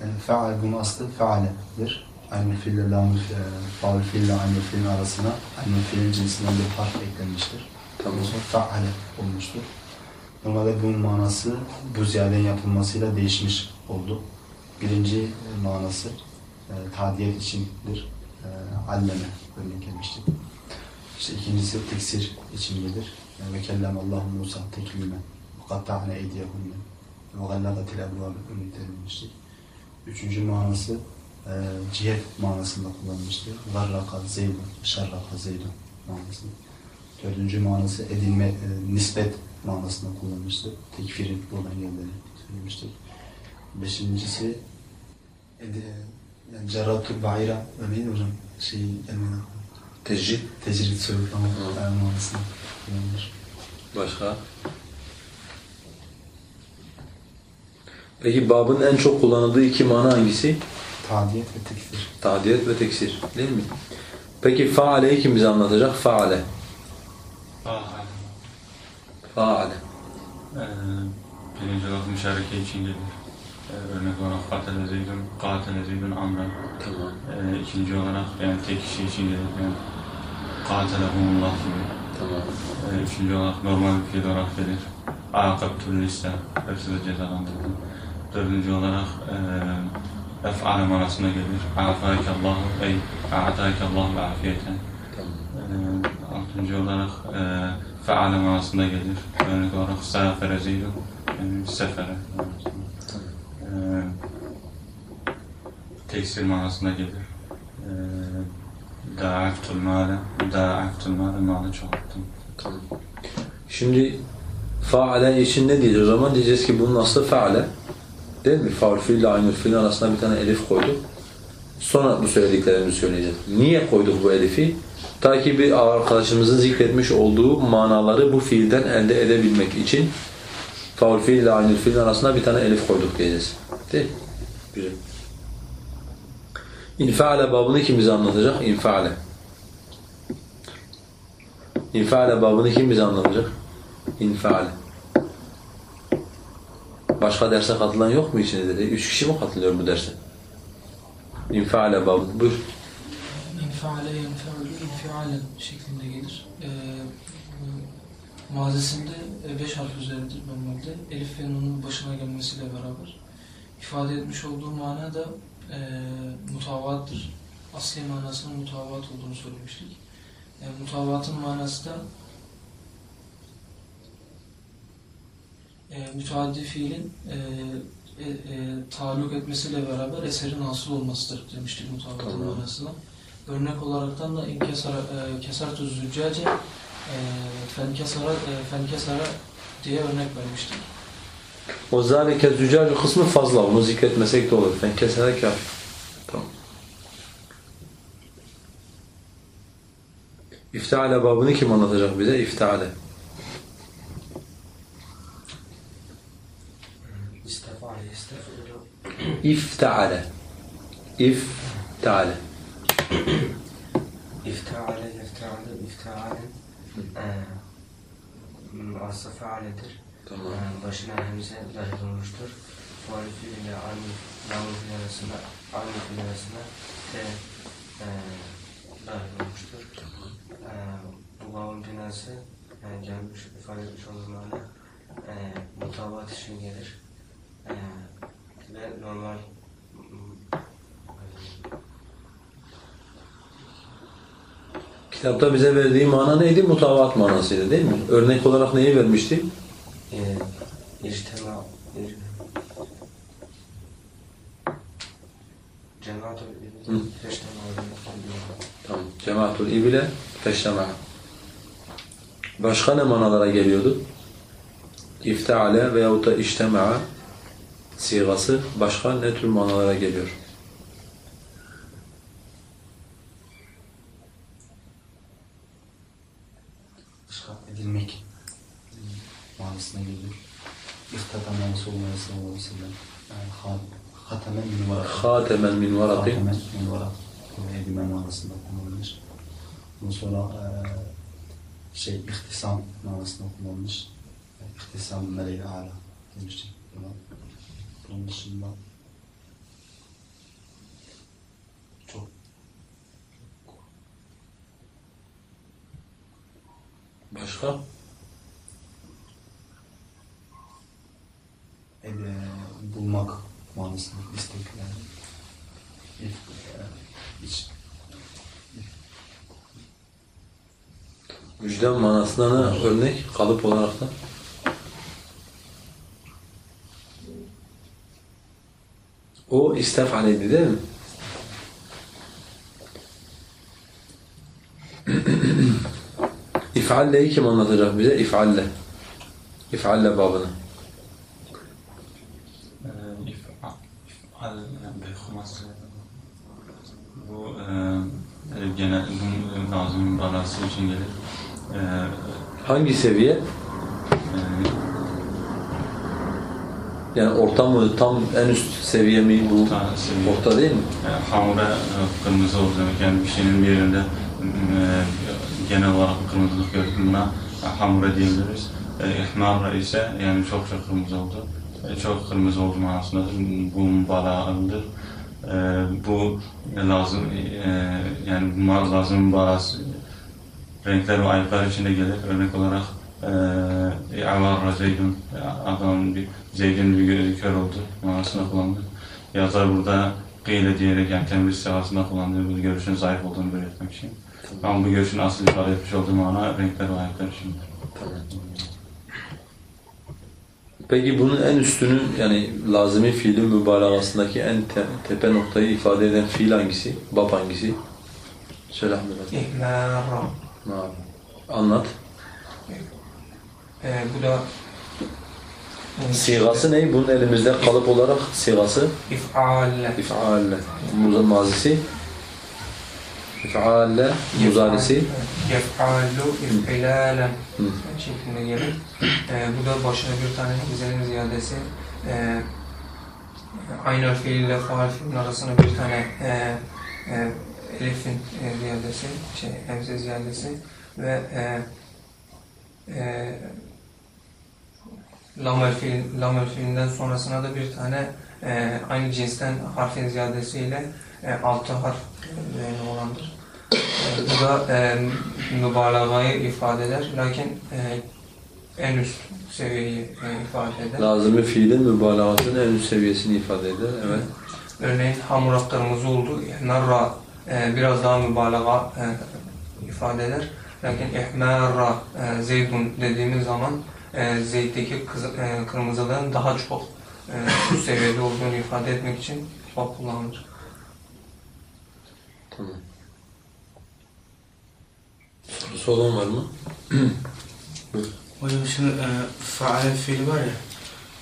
Yani fe'al bunun aslı fe'aledir. Aynı fiille lamül faul fiille aynı fiilin arasına aynı fiilin cinsinden bir harf eklenmiştir. Tamam. Sonra fe'ale olmuştur. Normalde bunun manası bu ziyadenin yapılmasıyla değişmiş oldu. Birinci manası e, tadiyet içindir. E, alleme örnek gelmiştik. İşte ikincisi teksir için gelir. Ve kellem Allah Musa teklime. Katta'ne eydiyehunne. Ve gallagatil ebruab örnek verilmiştik. Üçüncü manası e, cihet manasında kullanılmıştır. Varraka zeydun, şerraka zeydun manasında. Dördüncü manası edinme, e, nispet manasında kullanılmıştır. Tekfirin buradan geldiğini söylemiştik. Beşincisi edi, yani cerratul bayra örneğin hocam şey gelmeden Tecrid. tecrid soyutlama Hı. e, manasında kullanılır. Başka? Peki babın en çok kullanıldığı iki mana hangisi? Tadiyet ve tekfir. Tadiyet ve teksir. Değil mi? Peki faaleyi kim bize anlatacak? Faale. Faale. Ee, birinci olarak müşareke için gelir. Ee, örnek olarak katile zeydun, katile zeydun amran. Tamam. Ee, ikinci olarak yani tek kişi için gelir. Yani katilehumullah gibi. Tamam. Ee, üçüncü olarak normal bir fiil olarak gelir. Akabtul liste. Hepsi de cezalandırıldı. Dördüncü olarak e, ef'ale manasına gelir. Afaikallahu ey a'taikallahu afiyeten. Tamam. Ee, altıncı olarak e, feale manasında gelir. Örnek olarak sefere zeydun. Yani sefere manasında. Ee, tekstil manasında gelir. Ee, da'aftul male. Da'aftul male malı çoğalttım. Şimdi faale için ne diyeceğiz o zaman? Diyeceğiz ki bunun aslı faale. Değil mi? Faul fiil ile aynı fiilin arasına bir tane elif koyduk. Sonra bu söylediklerimizi söyleyeceğiz. Niye koyduk bu elifi? Ta ki bir arkadaşımızın zikretmiş olduğu manaları bu fiilden elde edebilmek için faul fiil ile aynı fiilin arasına bir tane elif koyduk diyeceğiz. Değil? Güzel. İnfaale babını kim bize anlatacak? İnfaale. İnfaale babını kim bize anlatacak? İnfaale. Başka derse katılan yok mu içinde dedi. Üç kişi mi katılıyor bu derse? İnfiale babı. Buyur. İnfiale yenfe'ülü infialen şeklinde gelir. Ee, mazisinde e, beş harf üzeridir normalde. Elif ve nunun başına gelmesiyle beraber. ifade etmiş olduğu mana da e, mutavattır. Asli manasının mutavat olduğunu söylemiştik. E, mutavatın manası da e, müteaddi fiilin e, e, e, taalluk etmesiyle beraber eserin hasıl olmasıdır demiştik mutavatın Tamam. manasına. Örnek olaraktan da inkesara, e, kesartu züccace e, fenkesara, e, fenkesara diye örnek vermiştik. O zâlike zücacı kısmı fazla. Onu zikretmesek de olur. Ben kesene kâfi. Tamam. İftiale babını kim anlatacak bize? İftiale. İftiale. İftiale. İftiale, iftiale, iftiale. Ee, Aslı faaledir. Tamam. Başına olmuştur. Faal fiil ile aynı fiil arasında aynı fiil arasında T e, dahil olmuştur. E, bu vavun binası yani gelmiş ifade etmiş olduğu mana e, mutabat için gelir. E, ve normal Kitapta bize verdiği mana neydi? Mutavat manasıydı değil mi? Örnek olarak neyi vermişti? E, İctima Cemaat-ül Hı. İbni Feştema Tamam. Cemaatul ibile feştema. Başka ne manalara geliyordu? İfteale veyahut da iştema'a sigası başka ne tür manalara geliyor? Işgat edilmek manasına geliyor. İhtata manası olmaya sebep olmasıyla. Yani ha- hatemen min varak. Hatemen min varakin Hatemen min varak. Edilme manasında kullanılmış. Bundan sonra eee, şey ihtisam manasında kullanılmış. Yani İhtisam meleği ala demiştik buna. Bunun dışında çok başka? Ede, bulmak manasında istek yani. İlk, e, iç, manasına ne örnek? Kalıp olarak da. O istefaleydi değil mi? İf'alle'yi kim anlatacak bize? İf'alle. İf'alle babını. Ee, if'al yani beyhuması. Bu e, genel bunun lazım balası için gelir. E, Hangi seviye? e, Yani orta mı, tam en üst seviye mi bu? Orta seviye. Orta değil mi? e, hamura e, kırmızı olur demek. Yani bir şeyin bir yerinde e, genel olarak kırmızılık gördük. Buna hamura diyebiliriz. E, ihmarra ise yani çok çok kırmızı oldu. E, çok kırmızı oldu manasındadır. Bu mübalağadır. E, bu lazım e, yani bu ma- lazım bazı renkler ve ayaklar içinde gelir. Örnek olarak e, avarra zeydun adam bir zeydin bir gözü kör oldu manasında kullanılır. Yazar burada gıyle diyerek yani temiz sevasında kullandığı bu görüşün zayıf olduğunu belirtmek için. Ama bu görüşün asıl ifade etmiş olduğu mana renkler ve ayaklar için. Tamam. Peki bunun en üstünü yani lazımi fiilin mübalağasındaki en te- tepe noktayı ifade eden fiil hangisi? Bab hangisi? Söyle Ahmet abi. Anlat. Ee, bu da Sigası ne? Bunun elimizde kalıp olarak sigası İf'alle. if'alle. Muz- Mazisi if'alle muzarisi Yef'alu if'ilalen Hı. şeklinde gelir. Ee, bu da başına bir tane hemzenin ziyadesi. Ee, aynı fiil ile faal arasına bir tane e, e, elifin e, ziyadesi, şey, hemze ziyadesi ve e, e, lamel fiil, lamel fiilinden sonrasına da bir tane e, aynı cinsten harfin ziyadesiyle e, altı harf üzerine olandır. E, bu da e, mübalağayı ifade eder. Lakin e, en üst seviyeyi e, ifade eder. Lazım-ı fiilin mübalağasının en üst seviyesini ifade eder. Evet. Örneğin hamura kırmızı oldu. Narra e, biraz daha mübalağa e, ifade eder. Lakin ihmerra e, zeydun dediğimiz zaman e, zeytteki kız, e, kırmızılığın daha çok e, üst seviyede olduğunu ifade etmek için bab kullanılır. Tamam. Sorusu olan var mı? Hocam şimdi e, faale fiili var ya,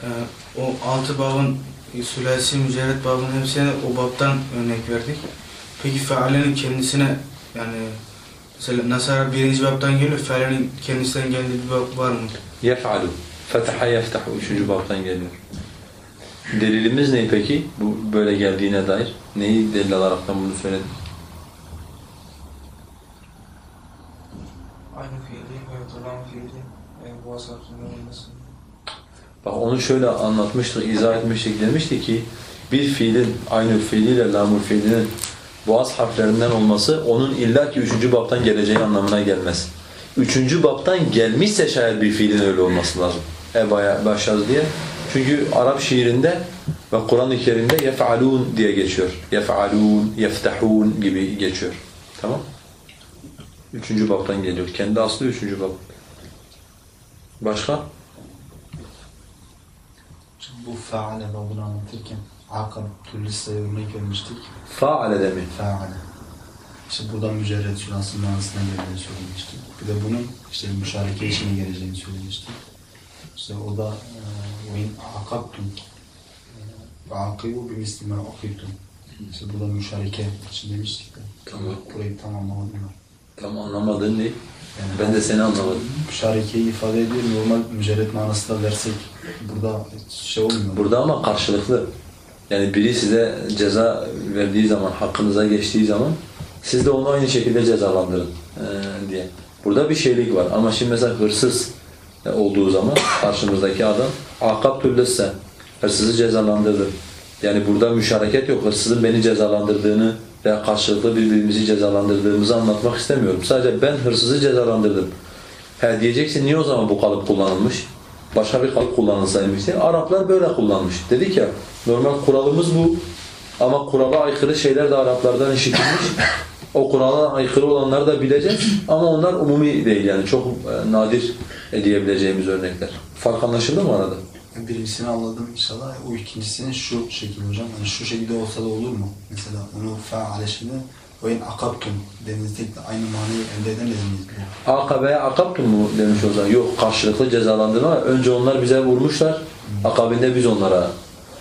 e, o altı babın sülasi, mücerret babın hepsine o babdan örnek verdik. Peki faalenin kendisine yani mesela Nasara birinci babdan geliyor, faalenin kendisinden geldiği bir bab var mı? Yef'alu. Fetaha yeftahu. Üçüncü babtan geliyor. Delilimiz ne peki? Bu böyle geldiğine dair. Neyi delil alaraktan bunu söyledin? Aynı fiili hatırlama fiili Bak onu şöyle anlatmıştık, izah etmiştik. Demiştik ki bir fiilin aynı fiiliyle lamur fiilinin boğaz harflerinden olması onun illaki üçüncü babtan geleceği anlamına gelmez. Üçüncü babtan gelmişse şayet bir fiilin öyle olması lazım. Eba'ya başladı diye. Çünkü Arap şiirinde ve Kur'an-ı Kerim'de yef'alun diye geçiyor. Yef'alun, yeftahun gibi geçiyor. Tamam? Üçüncü babtan geliyor. Kendi aslı üçüncü bab. Başka? Şimdi bu faale babını anlatırken akab türlüsü örnek vermiştik. Fa'ale mi? Faale. İşte buradan mücerret şurasının manasına geldiğini söylemiştik. Bir de bunun işte müşareke işine geleceğini söylemiştik. İşte o da ve akibu bir mislime okuytum. İşte burada müşareke için demiştik de. Tamam. Burayı tam anlamadım ben. Tam anlamadın ne? Yani Ben de seni anlamadım. müşarekeyi ifade ediyor. Normal mücerret manası da versek burada şey olmuyor. Burada ama karşılıklı. Yani biri size ceza verdiği zaman, hakkınıza geçtiği zaman siz de onu aynı şekilde cezalandırın ee, diye. Burada bir şeylik var ama şimdi mesela hırsız olduğu zaman karşımızdaki adam akab türlüsse hırsızı cezalandırdı. Yani burada müşareket yok. Hırsızın beni cezalandırdığını veya karşılıklı birbirimizi cezalandırdığımızı anlatmak istemiyorum. Sadece ben hırsızı cezalandırdım. He diyeceksin niye o zaman bu kalıp kullanılmış? Başka bir kalıp kullanılsaymış diye. Araplar böyle kullanmış. Dedik ya normal kuralımız bu. Ama kurala aykırı şeyler de Araplardan işitilmiş. O kurala aykırı olanları da bileceğiz. Ama onlar umumi değil yani çok e, nadir diyebileceğimiz örnekler. Fark anlaşıldı mı arada? Birincisini anladım inşallah. O ikincisini şu şekilde hocam. Yani şu şekilde olsa da olur mu? Mesela onu faale şimdi o in akabtum denizde aynı manayı elde edemez miyiz? Akabe'ye akaptun mu demiş o zaman. Yok karşılıklı cezalandırma. Önce onlar bize vurmuşlar. Akabinde biz onlara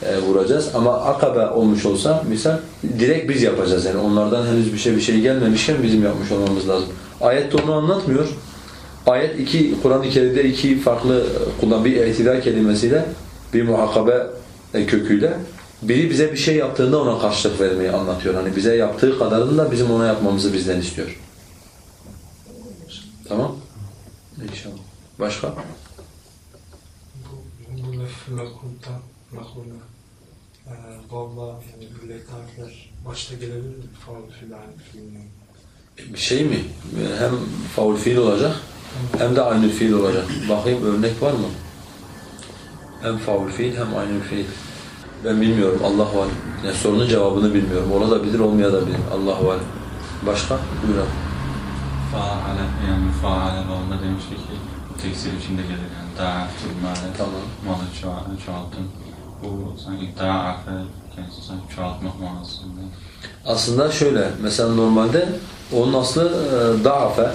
e, vuracağız. Ama akabe olmuş olsa misal direkt biz yapacağız yani. Onlardan henüz bir şey bir şey gelmemişken bizim yapmış olmamız lazım. Ayet de onu anlatmıyor. Ayet iki Kur'an-ı Kerim'de iki farklı kullan bir itidal kelimesiyle bir muhakabe e, köküyle biri bize bir şey yaptığında ona karşılık vermeyi anlatıyor. Hani bize yaptığı kadarını da bizim ona yapmamızı bizden istiyor. Tamam? İnşallah. Başka? Mekulta. Ee, valla yani böyle harfler başta gelebilir mi? Faul filan fiilin. Bir şey mi? Hem faul fiil olacak hem de aynı fiil olacak. Bakayım örnek var mı? Hem faul fiil hem aynı fiil. Ben bilmiyorum. Allah var. Yani sorunun cevabını bilmiyorum. Olabilir, olmayabilir. Allah var. Başka? Buyur abi. Faale yani faale babında demiştik ki tekstil içinde gelir yani da'aftu malı Tamam. malı çoğal- çoğalttın. Bu sanki da'afe kendisi sanki çoğaltmak manasında. Aslında şöyle, mesela normalde onun aslı e, da'afe,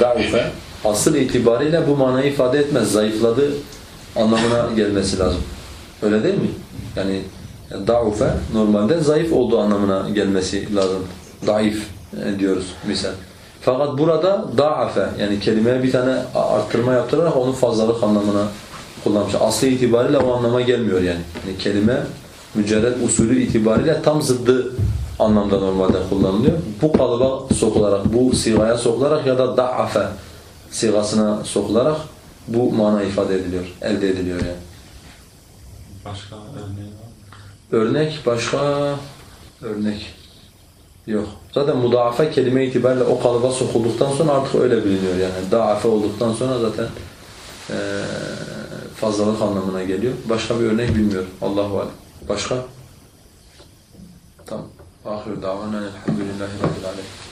da'ufe, asıl itibariyle bu manayı ifade etmez. Zayıfladı anlamına gelmesi lazım. Öyle değil mi? Yani da'ufe normalde zayıf olduğu anlamına gelmesi lazım. Daif e, diyoruz misal. Fakat burada da'afe yani kelimeye bir tane arttırma yaptırarak onu fazlalık anlamına kullanmış. Aslı itibariyle o anlama gelmiyor yani. yani kelime mücerred usulü itibariyle tam zıddı anlamda normalde kullanılıyor. Bu kalıba sokularak, bu sigaya sokularak ya da da'afe sigasına sokularak bu mana ifade ediliyor, elde ediliyor yani. Başka örneği var. Örnek başka örnek yok. Zaten mudaafe kelime itibariyle o kalıba sokulduktan sonra artık öyle biliniyor yani. Daafe olduktan sonra zaten eee fazlalık anlamına geliyor. Başka bir örnek bilmiyorum. Allahu alem. Başka? Tamam. Ahir davana elhamdülillahi rabbil alemin.